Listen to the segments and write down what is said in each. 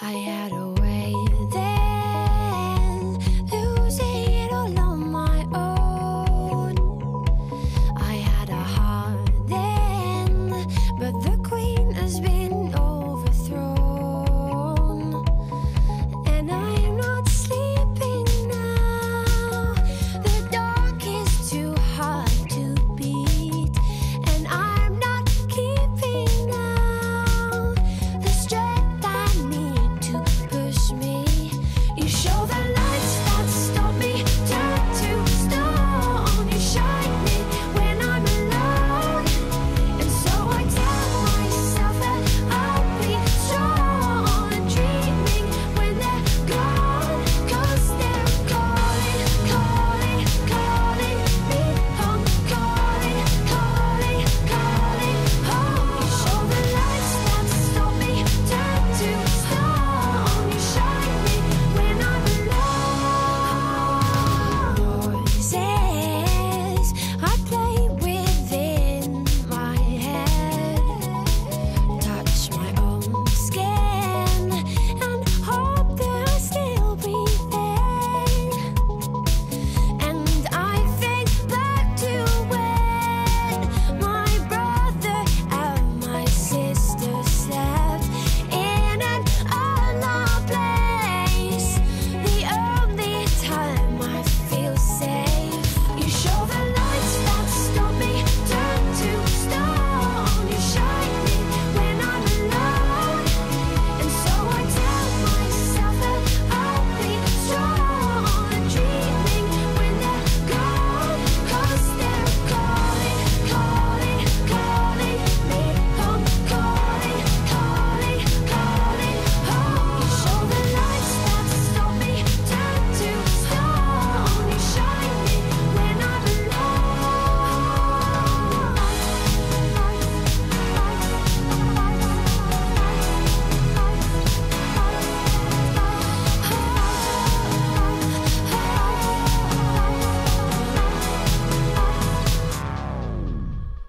I had a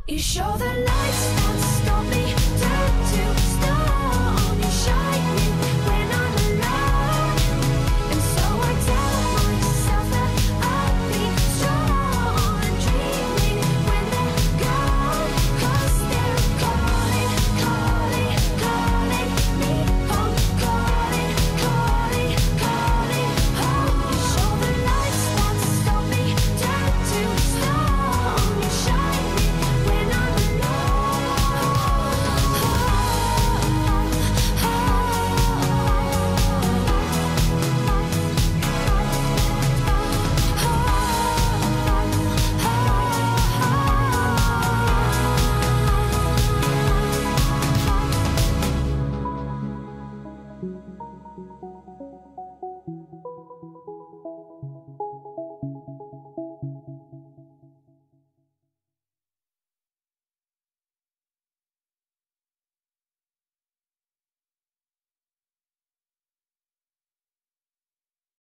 You show the lights won't stop me. Turn to.